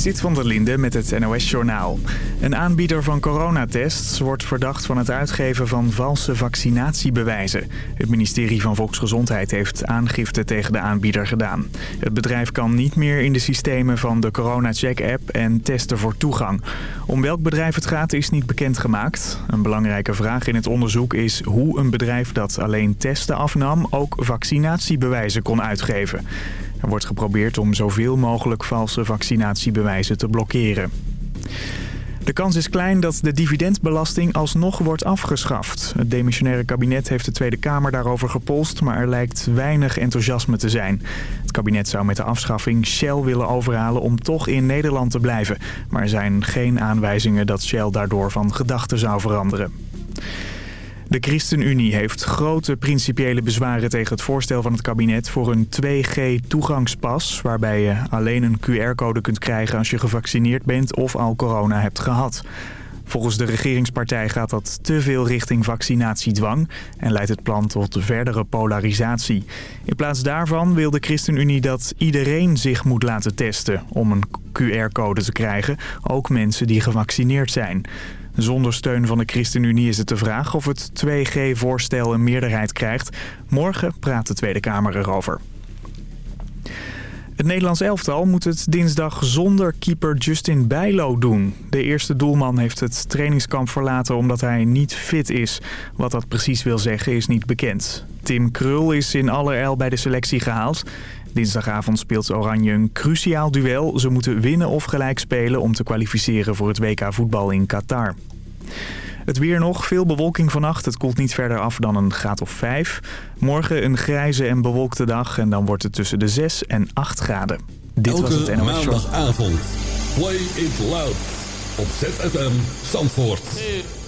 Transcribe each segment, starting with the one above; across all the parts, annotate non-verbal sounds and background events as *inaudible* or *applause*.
Sit van der Linde met het NOS-journaal. Een aanbieder van coronatests wordt verdacht van het uitgeven van valse vaccinatiebewijzen. Het ministerie van Volksgezondheid heeft aangifte tegen de aanbieder gedaan. Het bedrijf kan niet meer in de systemen van de CoronaCheck-app en testen voor toegang. Om welk bedrijf het gaat is niet bekendgemaakt. Een belangrijke vraag in het onderzoek is hoe een bedrijf dat alleen testen afnam... ook vaccinatiebewijzen kon uitgeven. Er wordt geprobeerd om zoveel mogelijk valse vaccinatiebewijzen te blokkeren. De kans is klein dat de dividendbelasting alsnog wordt afgeschaft. Het demissionaire kabinet heeft de Tweede Kamer daarover gepolst... maar er lijkt weinig enthousiasme te zijn. Het kabinet zou met de afschaffing Shell willen overhalen om toch in Nederland te blijven. Maar er zijn geen aanwijzingen dat Shell daardoor van gedachten zou veranderen. De ChristenUnie heeft grote principiële bezwaren tegen het voorstel van het kabinet voor een 2G-toegangspas... waarbij je alleen een QR-code kunt krijgen als je gevaccineerd bent of al corona hebt gehad. Volgens de regeringspartij gaat dat te veel richting vaccinatiedwang en leidt het plan tot verdere polarisatie. In plaats daarvan wil de ChristenUnie dat iedereen zich moet laten testen om een QR-code te krijgen, ook mensen die gevaccineerd zijn. Zonder steun van de ChristenUnie is het de vraag of het 2G-voorstel een meerderheid krijgt. Morgen praat de Tweede Kamer erover. Het Nederlands elftal moet het dinsdag zonder keeper Justin Bijlo doen. De eerste doelman heeft het trainingskamp verlaten omdat hij niet fit is. Wat dat precies wil zeggen is niet bekend. Tim Krul is in allerijl bij de selectie gehaald. Dinsdagavond speelt Oranje een cruciaal duel. Ze moeten winnen of gelijk spelen om te kwalificeren voor het WK voetbal in Qatar. Het weer nog, veel bewolking vannacht. Het koelt niet verder af dan een graad of 5. Morgen een grijze en bewolkte dag en dan wordt het tussen de 6 en 8 graden. Dit Elke was het NOS maandagavond. Play it loud. Op ZFM Zandvoort. Why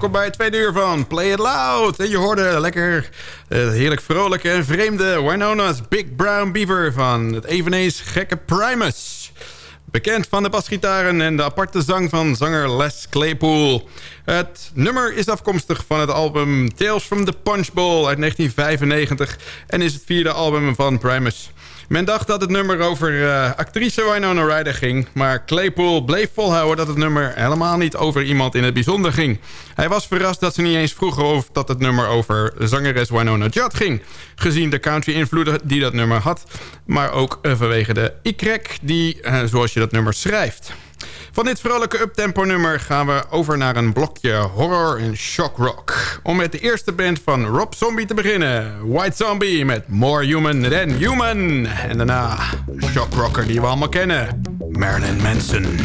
welkom bij het tweede uur van Play It Loud. En je hoorde lekker uh, heerlijk vrolijke en vreemde Winona's Big Brown Beaver van het eveneens gekke Primus. Bekend van de basgitaren en de aparte zang van zanger Les Claypool. Het nummer is afkomstig van het album Tales from the Punch Bowl uit 1995... en is het vierde album van Primus. Men dacht dat het nummer over uh, actrice Winona Ryder ging... maar Claypool bleef volhouden dat het nummer helemaal niet over iemand in het bijzonder ging. Hij was verrast dat ze niet eens vroegen of dat het nummer over zangeres Winona Judd ging... gezien de country-invloeden die dat nummer had... maar ook uh, vanwege de ikrek die, uh, zoals je dat nummer schrijft... Van dit vrolijke uptempo nummer gaan we over naar een blokje horror en shock rock. Om met de eerste band van Rob Zombie te beginnen. White Zombie met More Human Than Human. En daarna shock rocker die we allemaal kennen. Marilyn Manson.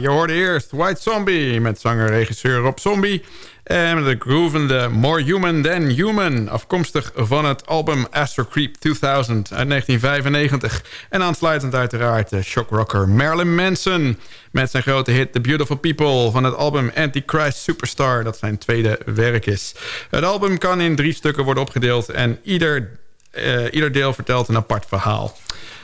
Je hoorde eerst White Zombie met zanger-regisseur Rob Zombie. En de groovende More Human Than Human. Afkomstig van het album Astro Creep 2000 uit 1995. En aansluitend uiteraard de shockrocker Marilyn Manson. Met zijn grote hit The Beautiful People van het album Antichrist Superstar. Dat zijn tweede werk is. Het album kan in drie stukken worden opgedeeld. En ieder, uh, ieder deel vertelt een apart verhaal.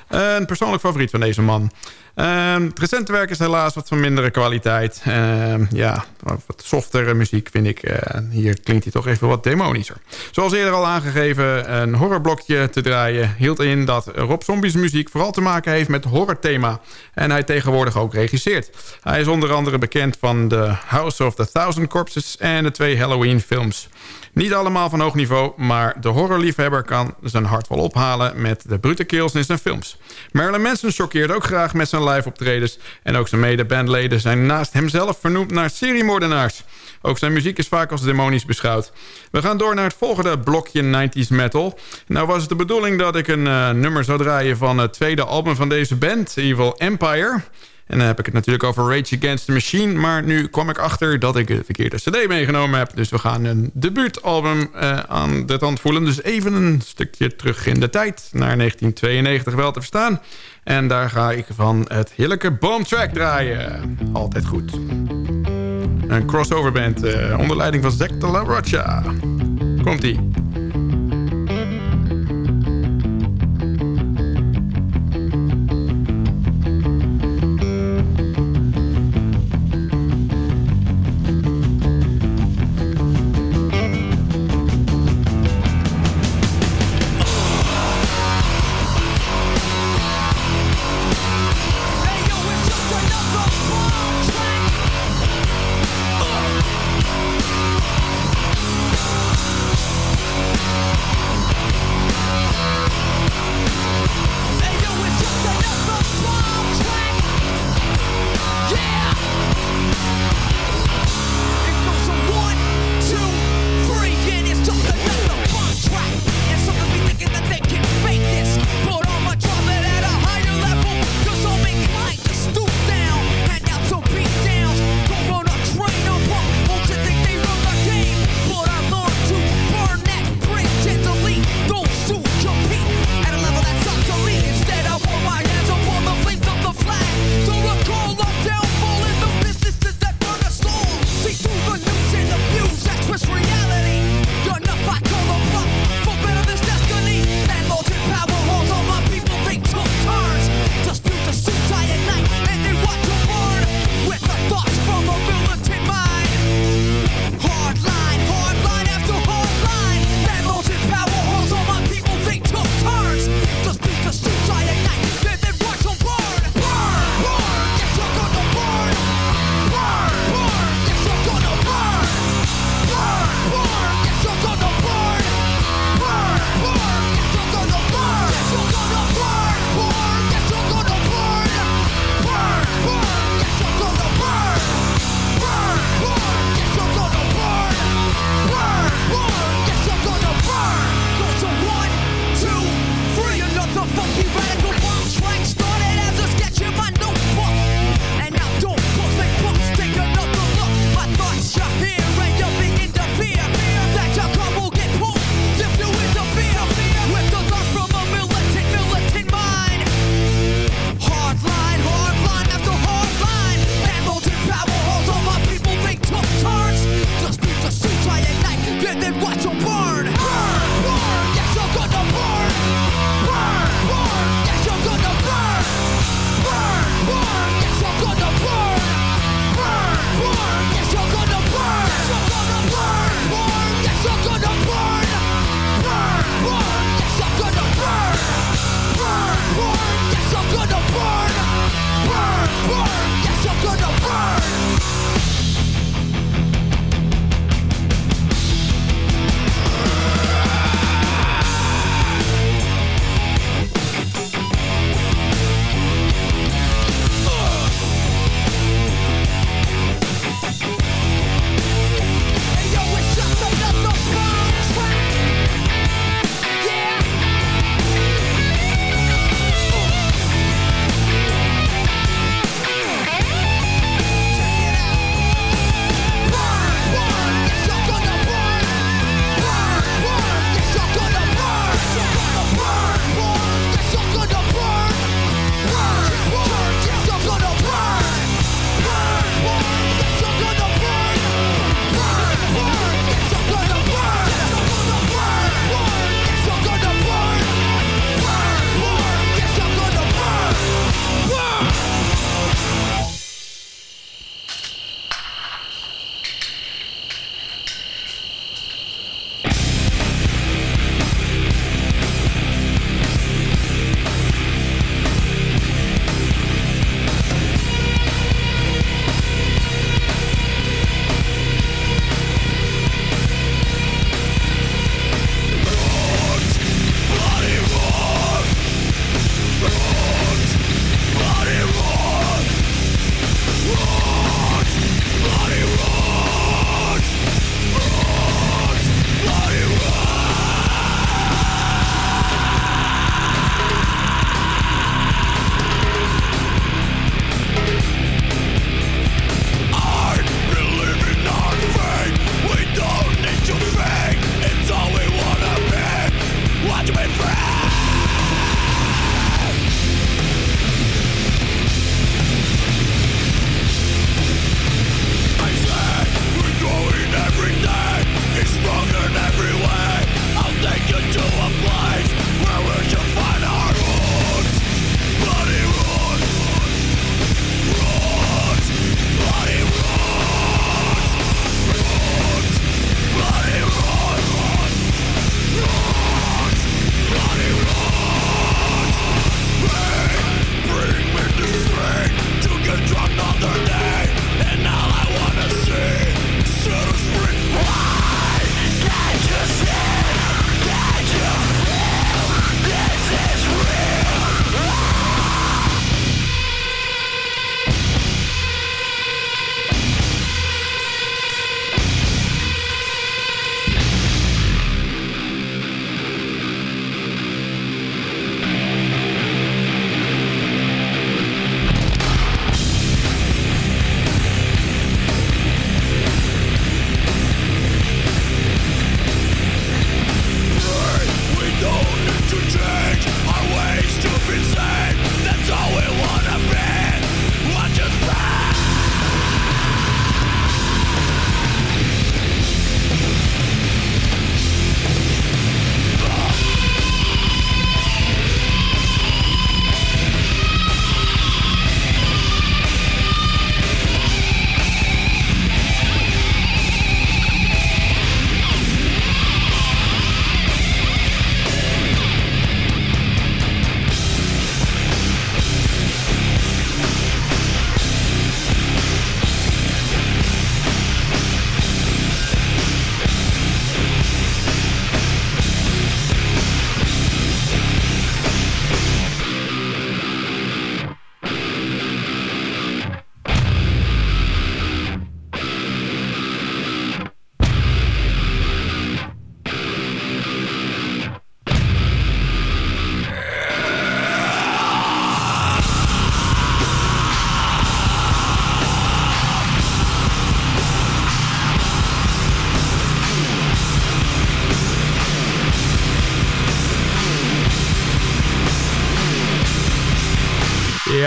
Een persoonlijk favoriet van deze man. Ehm, het recente werk is helaas wat van mindere kwaliteit. Uh, ja, wat softere muziek vind ik. Uh, hier klinkt hij toch even wat demonischer. Zoals eerder al aangegeven, een horrorblokje te draaien... hield in dat Rob Zombies muziek vooral te maken heeft met horrorthema. En hij tegenwoordig ook regisseert. Hij is onder andere bekend van The House of the Thousand Corpses... en de twee Halloween films. Niet allemaal van hoog niveau, maar de horrorliefhebber kan zijn hart wel ophalen met de brute kills in zijn films. Marilyn Manson choqueert ook graag met zijn live optredens en ook zijn mede-bandleden zijn naast hemzelf vernoemd naar seriemoordenaars. Ook zijn muziek is vaak als demonisch beschouwd. We gaan door naar het volgende blokje 90s metal. Nou was het de bedoeling dat ik een uh, nummer zou draaien van het tweede album van deze band, Evil Empire. En dan heb ik het natuurlijk over Rage Against the Machine. Maar nu kwam ik achter dat ik de verkeerde cd meegenomen heb. Dus we gaan een debuutalbum uh, aan de tand voelen. Dus even een stukje terug in de tijd. Naar 1992 wel te verstaan. En daar ga ik van het heerlijke Boom Track draaien. Altijd goed. Een crossover band uh, onder leiding van Zack de La Rocha. Komt-ie.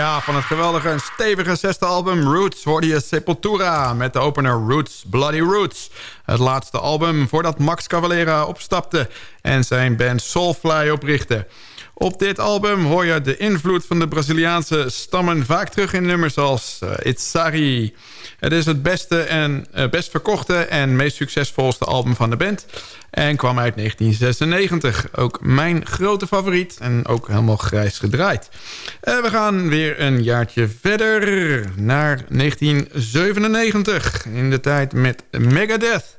Ja, van het geweldige en stevige zesde album Roots hoorde je Sepultura... met de opener Roots, Bloody Roots. Het laatste album voordat Max Cavalera opstapte... en zijn band Soulfly oprichtte. Op dit album hoor je de invloed van de Braziliaanse stammen vaak terug in nummers als uh, It's Sari. Het is het beste en uh, best verkochte en meest succesvolste album van de band. En kwam uit 1996. Ook mijn grote favoriet en ook helemaal grijs gedraaid. Uh, we gaan weer een jaartje verder naar 1997. In de tijd met Megadeth.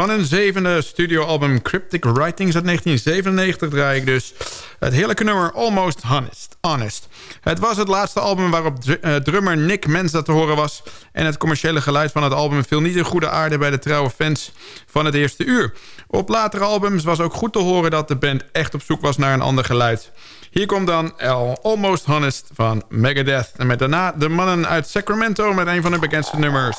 Van hun zevende studioalbum Cryptic Writings uit 1997 draai ik dus het heerlijke nummer Almost Honest. Honest. Het was het laatste album waarop drummer Nick Menza te horen was... en het commerciële geluid van het album viel niet in goede aarde... bij de trouwe fans van het eerste uur. Op latere albums was ook goed te horen dat de band echt op zoek was naar een ander geluid. Hier komt dan Almost Honest van Megadeth. En met daarna de mannen uit Sacramento met een van de bekendste nummers...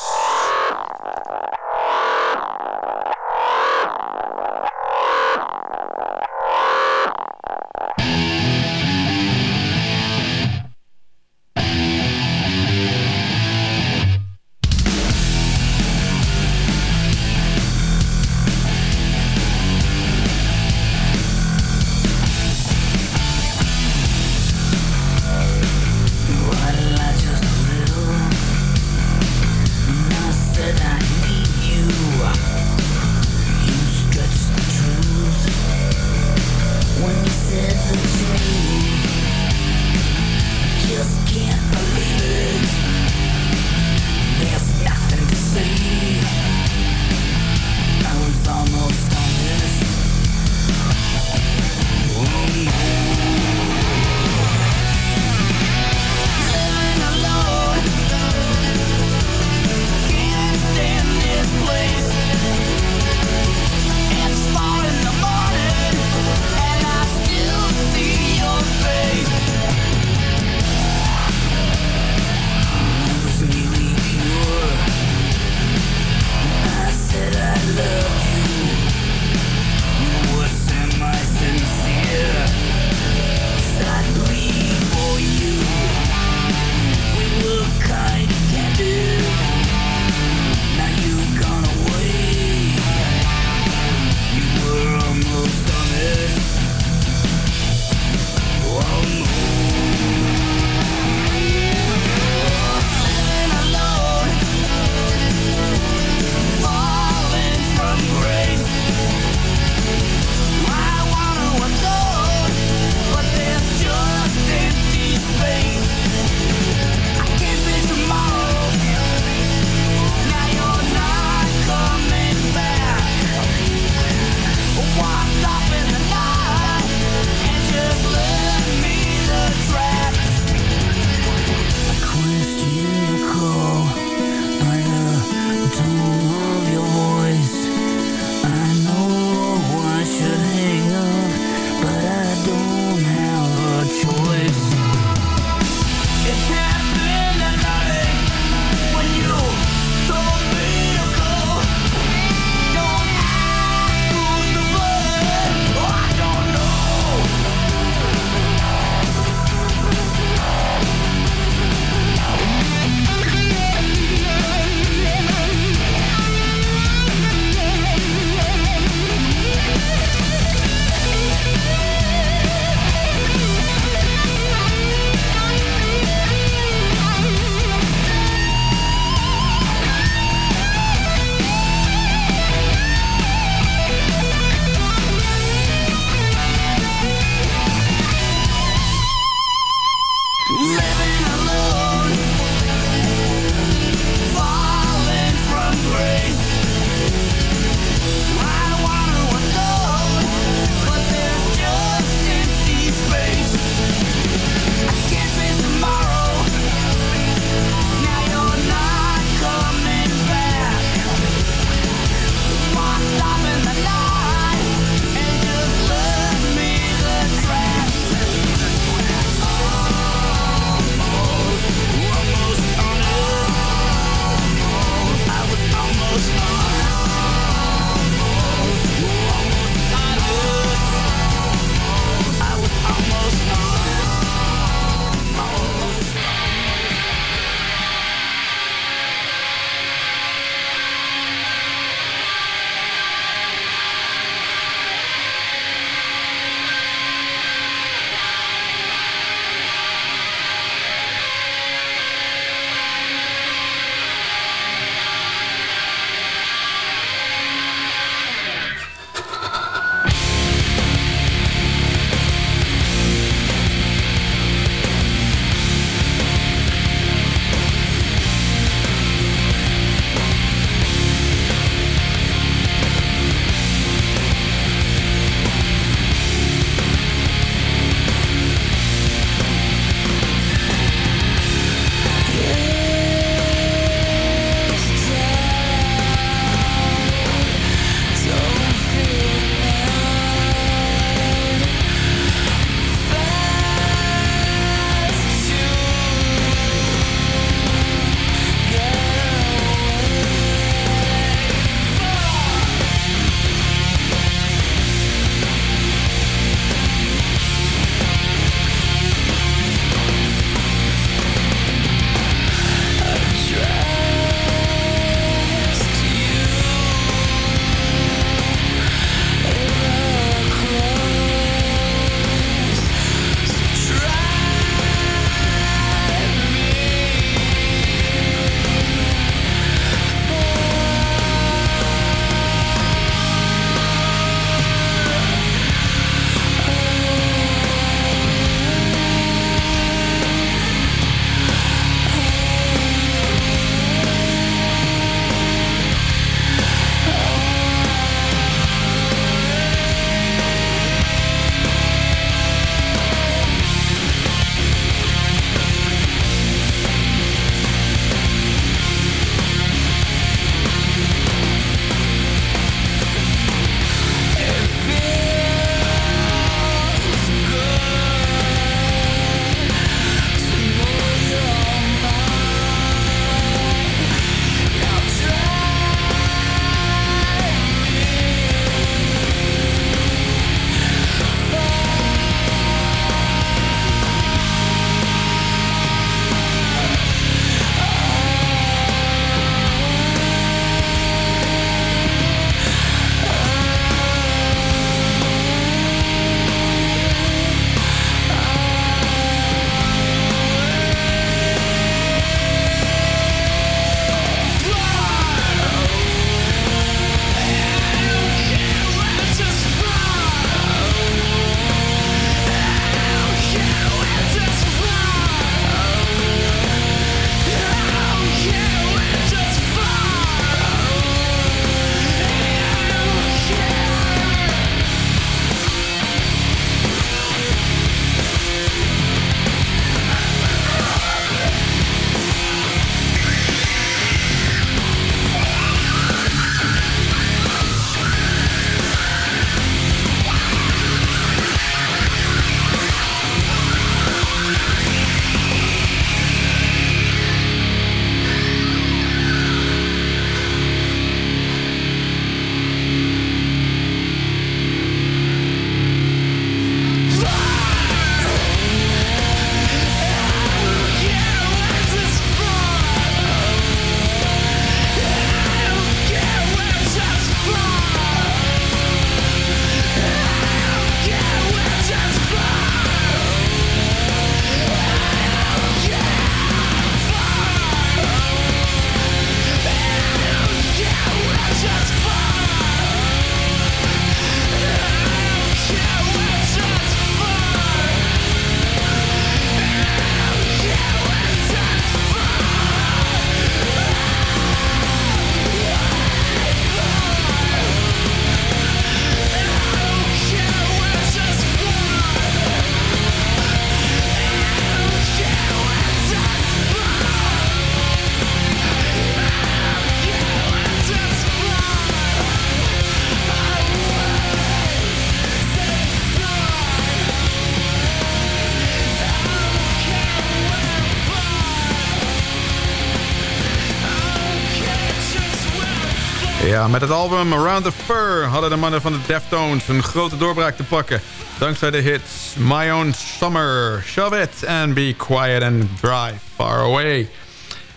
Ja, met het album Around the Fur hadden de mannen van de Deftones een grote doorbraak te pakken. Dankzij de hits My Own Summer, Shove It and Be Quiet and Drive Far Away.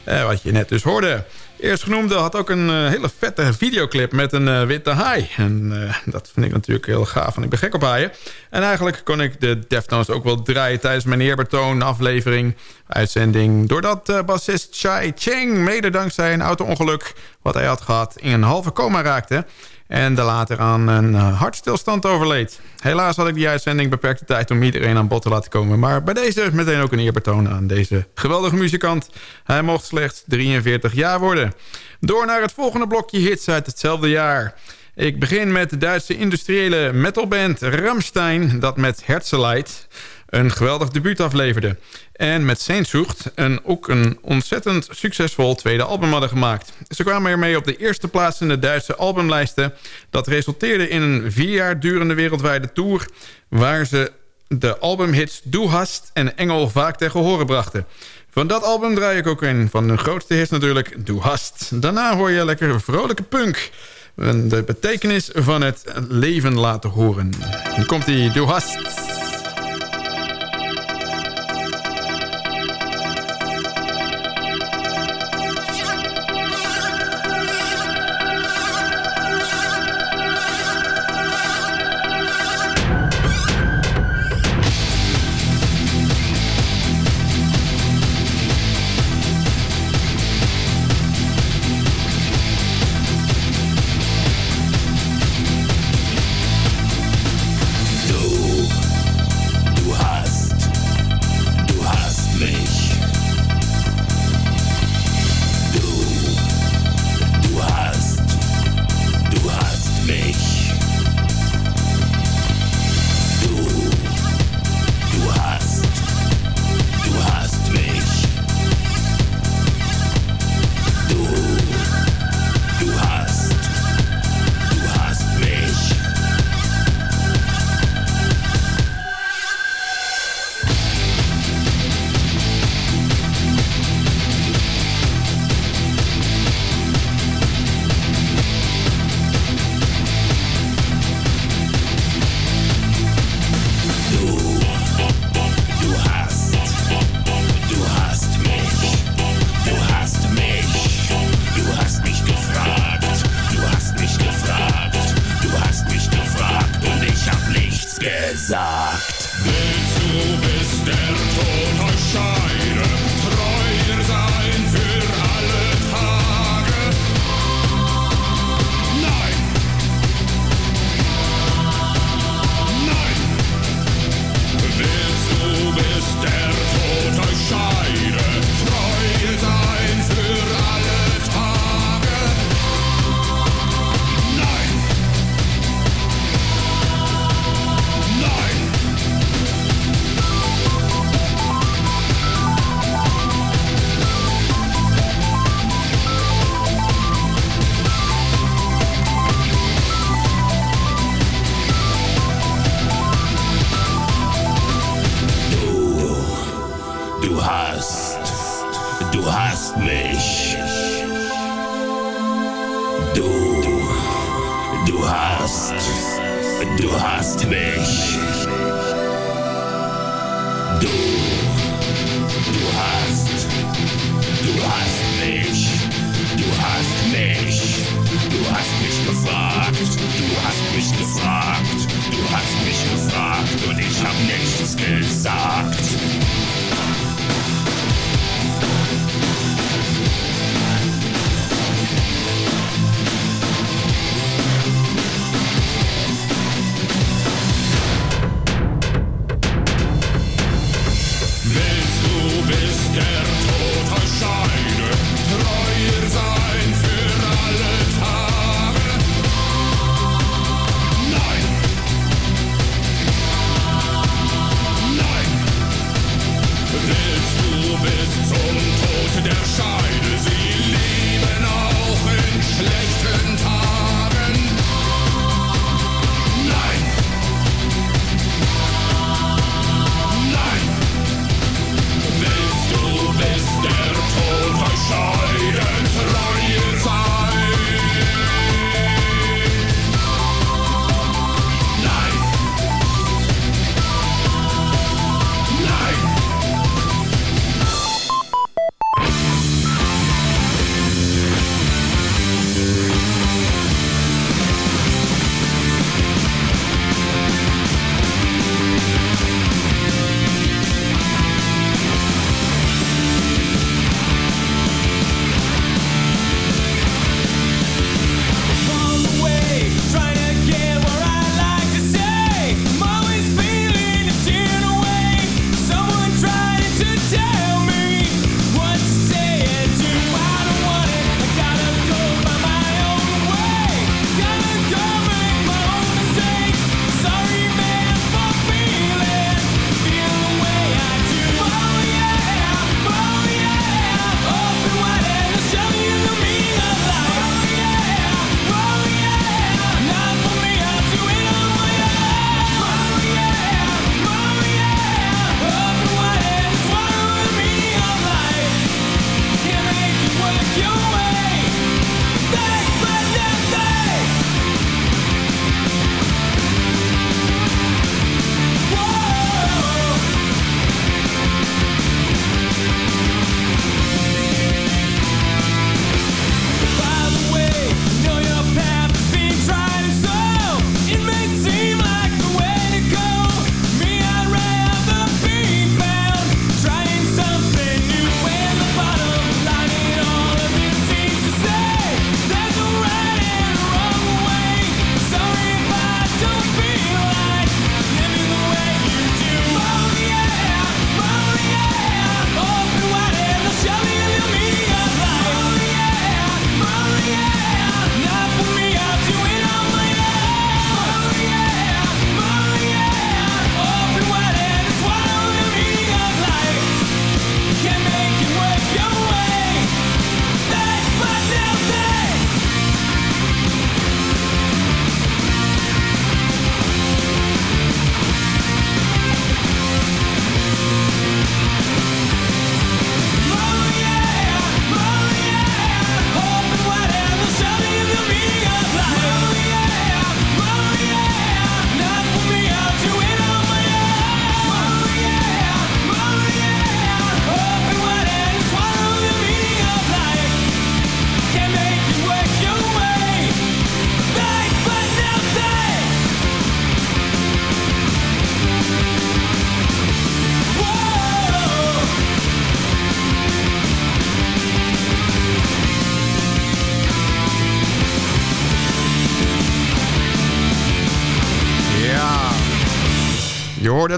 Eh, wat je net dus hoorde. Eerstgenoemde had ook een uh, hele vette videoclip met een uh, witte haai. En uh, dat vind ik natuurlijk heel gaaf, want ik ben gek op haaien. En eigenlijk kon ik de Deftones ook wel draaien tijdens mijn eerbetoon aflevering, uitzending. Doordat bassist Chai Cheng, mede dankzij een auto-ongeluk wat hij had gehad, in een halve coma raakte en de later aan een eh, hartstilstand overleed. Helaas had ik die uitzending beperkte tijd om iedereen aan bod te laten komen... maar bij deze meteen ook een eerbetoon aan deze geweldige muzikant. Hij mocht slechts 43 jaar worden. Door naar het volgende blokje hits uit hetzelfde jaar... Ik begin met de Duitse industriële metalband Ramstein... dat met Herzeleid een geweldig debuut afleverde. En met Saintsucht een, ook een ontzettend succesvol tweede album hadden gemaakt. Ze kwamen ermee op de eerste plaats in de Duitse albumlijsten. Dat resulteerde in een vier jaar durende wereldwijde tour... waar ze de albumhits Du Hast en Engel vaak tegen horen brachten. Van dat album draai ik ook een van de grootste hits natuurlijk, Du Hast. Daarna hoor je lekker vrolijke punk... De betekenis van het leven laten horen. Dan komt die Du Hast... Du hast mich gefragt, du hast mich gefragt und ich hab nichts gesagt.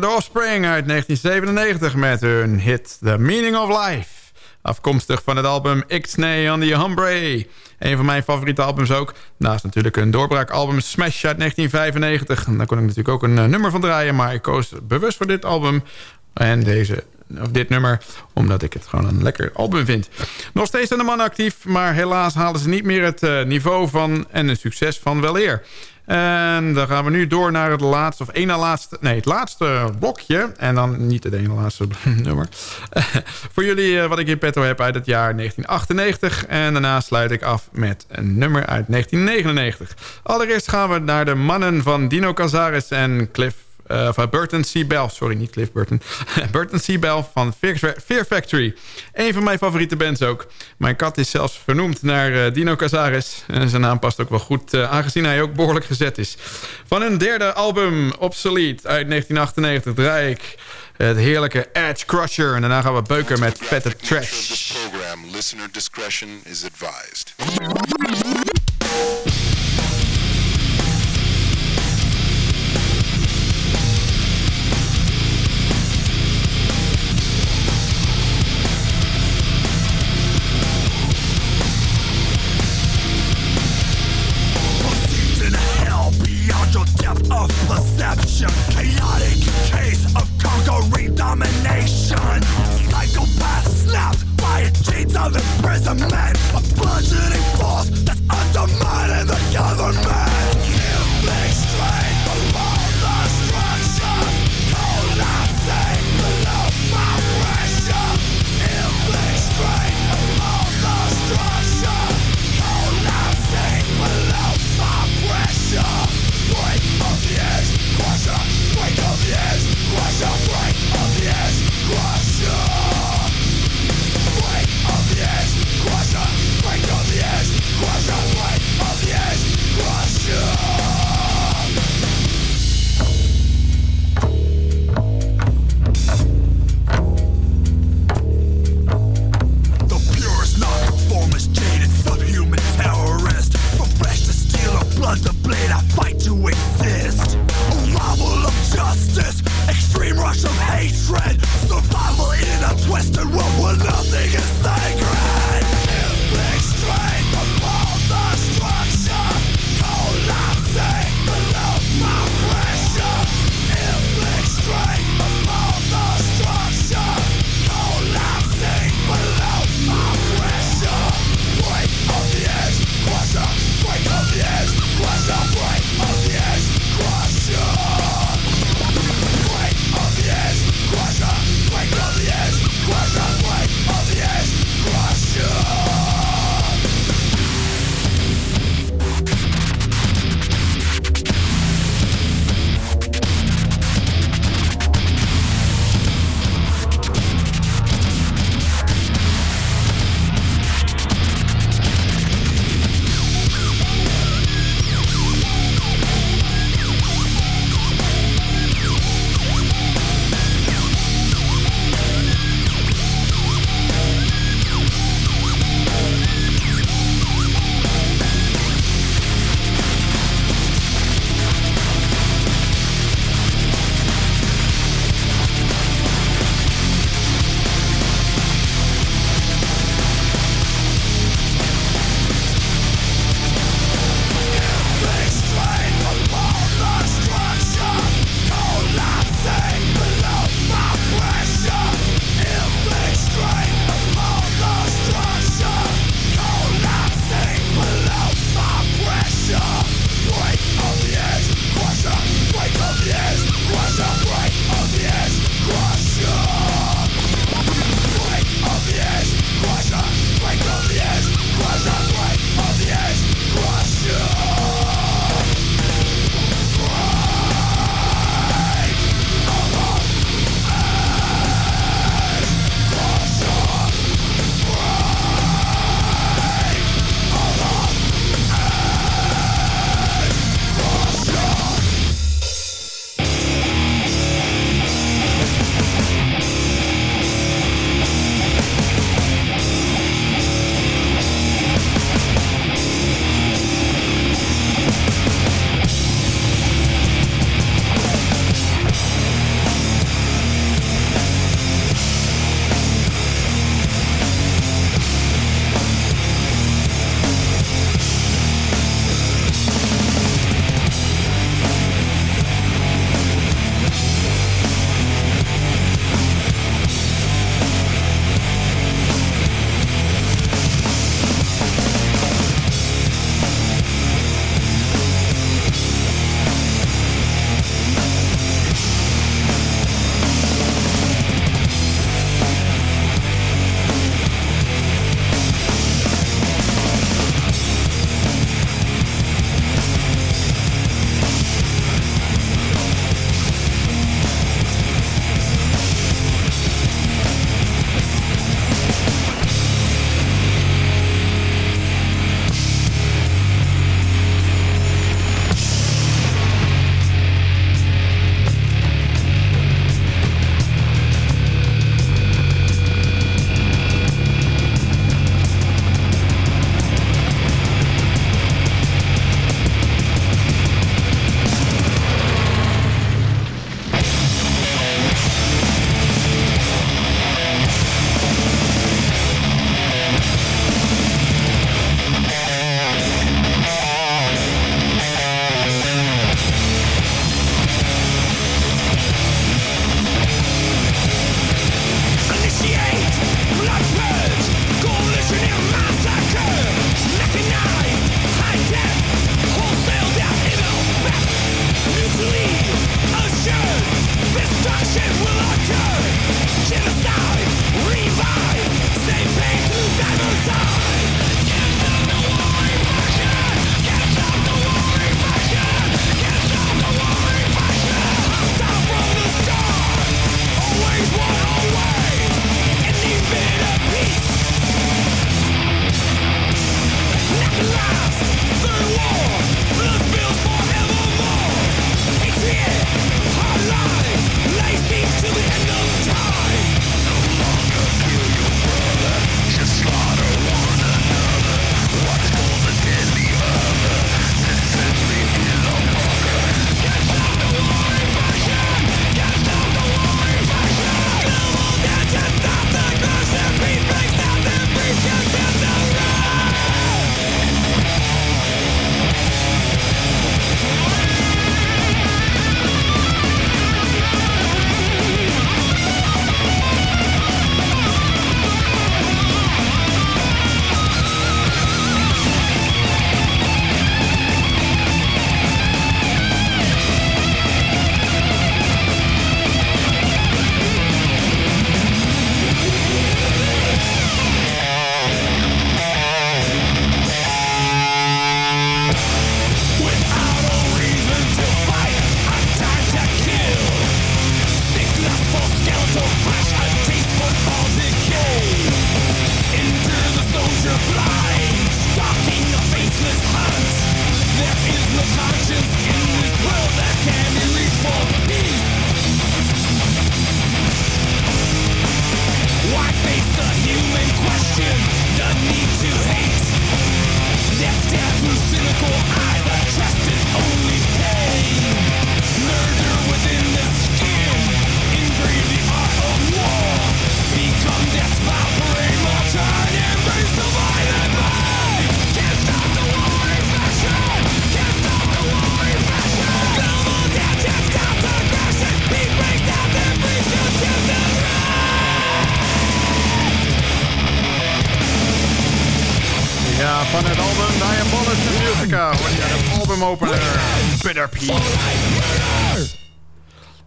De Offspring uit 1997 met hun hit The Meaning of Life. Afkomstig van het album Ixnay on the Humbre. Een van mijn favoriete albums ook. Naast natuurlijk een doorbraakalbum Smash uit 1995. En daar kon ik natuurlijk ook een eh, nummer van draaien. Maar ik koos bewust voor dit album. En deze of dit nummer, omdat ik het gewoon een lekker album vind. Nog steeds zijn de mannen actief, maar helaas halen ze niet meer het uh, niveau van en het succes van weleer. En dan gaan we nu door naar het laatste, of één laatste, nee, het laatste blokje. En dan niet het ene laatste *laughs* nummer. *laughs* Voor jullie uh, wat ik in petto heb uit het jaar 1998. En daarna sluit ik af met een nummer uit 1999. Allereerst gaan we naar de mannen van Dino Cazares en Cliff uh, van Burton C. Sorry, niet Cliff Burton. *laughs* Burton C. Van Fear Factory. Een van mijn favoriete bands ook. Mijn kat is zelfs vernoemd naar uh, Dino Cazares. En zijn naam past ook wel goed, aangezien hij ook behoorlijk gezet is. Van hun derde album, Obsolete, uit 1998, draai het heerlijke Edge Crusher. En daarna gaan we beuken met vette trash.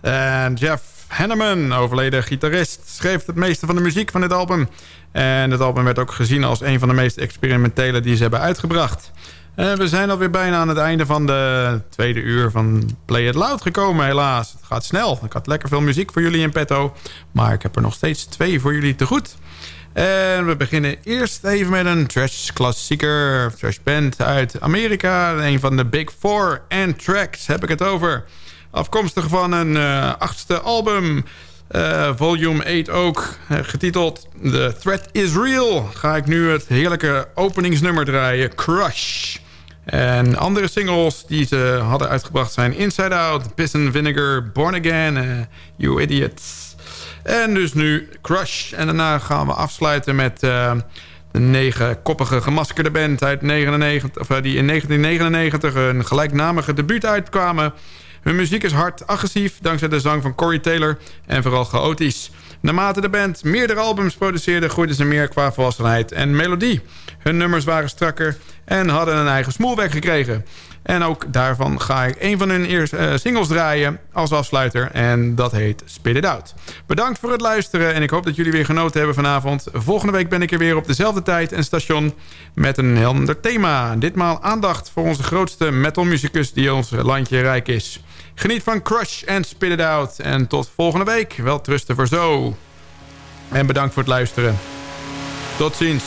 En Jeff Hanneman, overleden gitarist, schreef het meeste van de muziek van dit album. En het album werd ook gezien als een van de meest experimentele die ze hebben uitgebracht. En we zijn alweer bijna aan het einde van de tweede uur van Play It Loud gekomen, helaas. Het gaat snel. Ik had lekker veel muziek voor jullie in petto. Maar ik heb er nog steeds twee voor jullie te goed. En we beginnen eerst even met een trash klassieker. Trash band uit Amerika. Een van de Big Four. En tracks heb ik het over. Afkomstig van een uh, achtste album. Uh, volume 8 ook. Uh, getiteld The Threat is Real. Ga ik nu het heerlijke openingsnummer draaien. Crush. En andere singles die ze hadden uitgebracht zijn Inside Out, Piss and Vinegar, Born Again, You Idiots. En dus nu Crush. En daarna gaan we afsluiten met uh, de negenkoppige gemaskerde band uit 99, of, die in 1999 een gelijknamige debuut uitkwamen. Hun muziek is hard, agressief, dankzij de zang van Corey Taylor en vooral chaotisch. Naarmate de band meerdere albums produceerde... groeiden ze meer qua volwassenheid en melodie. Hun nummers waren strakker en hadden een eigen smoelwerk gekregen. En ook daarvan ga ik een van hun eerste uh, singles draaien als afsluiter. En dat heet Spit It Out. Bedankt voor het luisteren en ik hoop dat jullie weer genoten hebben vanavond. Volgende week ben ik er weer op dezelfde tijd en station met een heel ander thema. Ditmaal aandacht voor onze grootste metalmuzikus die ons landje rijk is. Geniet van Crush en Spit It Out. En tot volgende week. Wel trusten voor zo. En bedankt voor het luisteren. Tot ziens.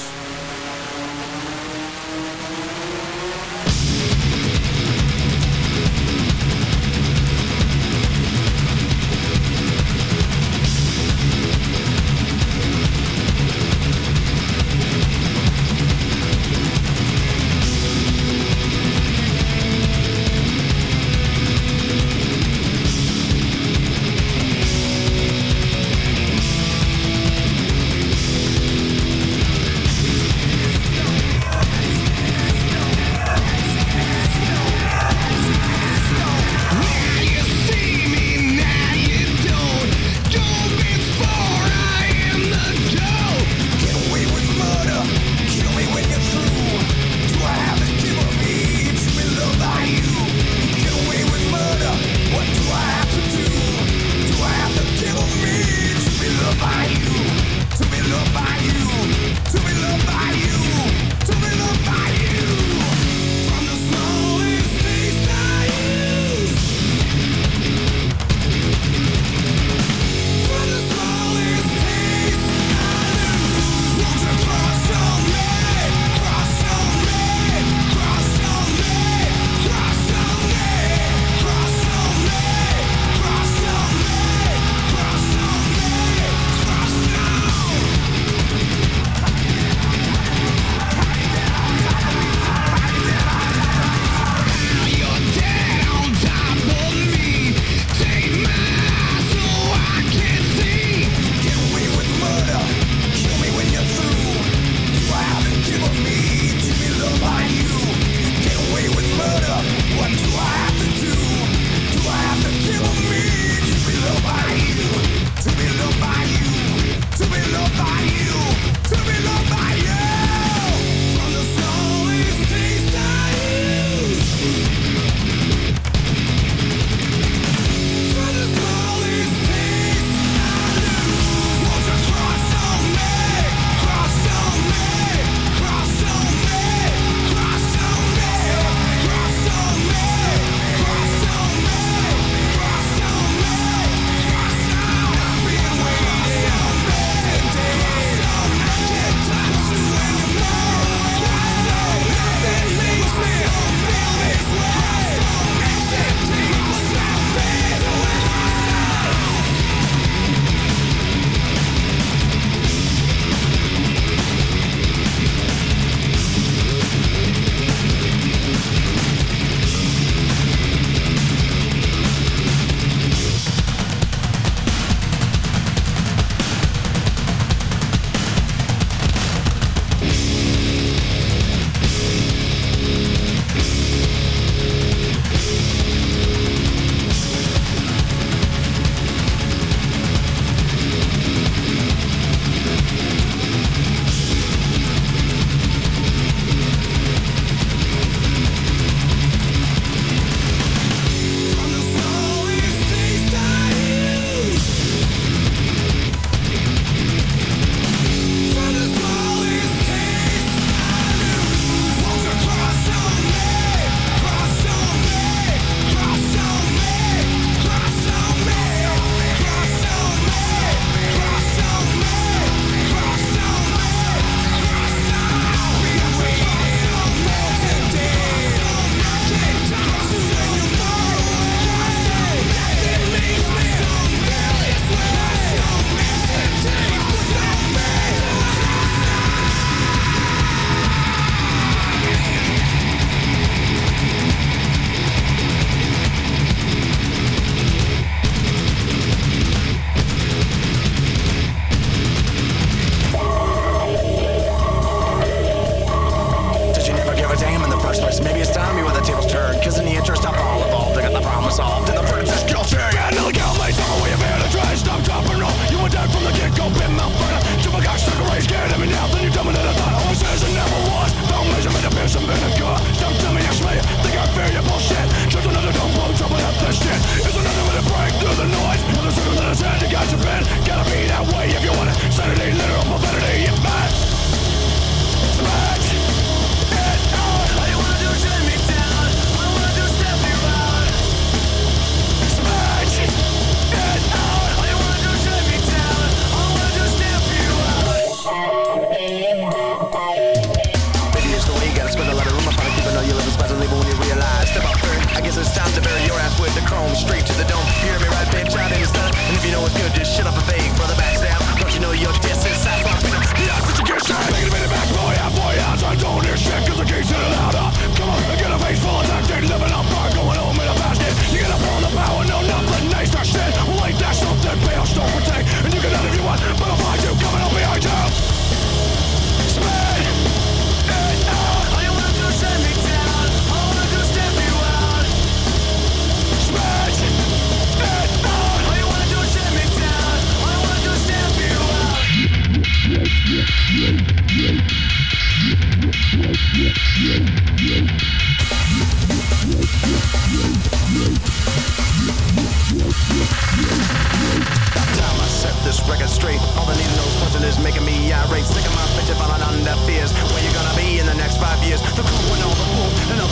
is making me irate. Sick of my bitch falling under fears. Where you gonna be in the next five years? The crew and all the fools and all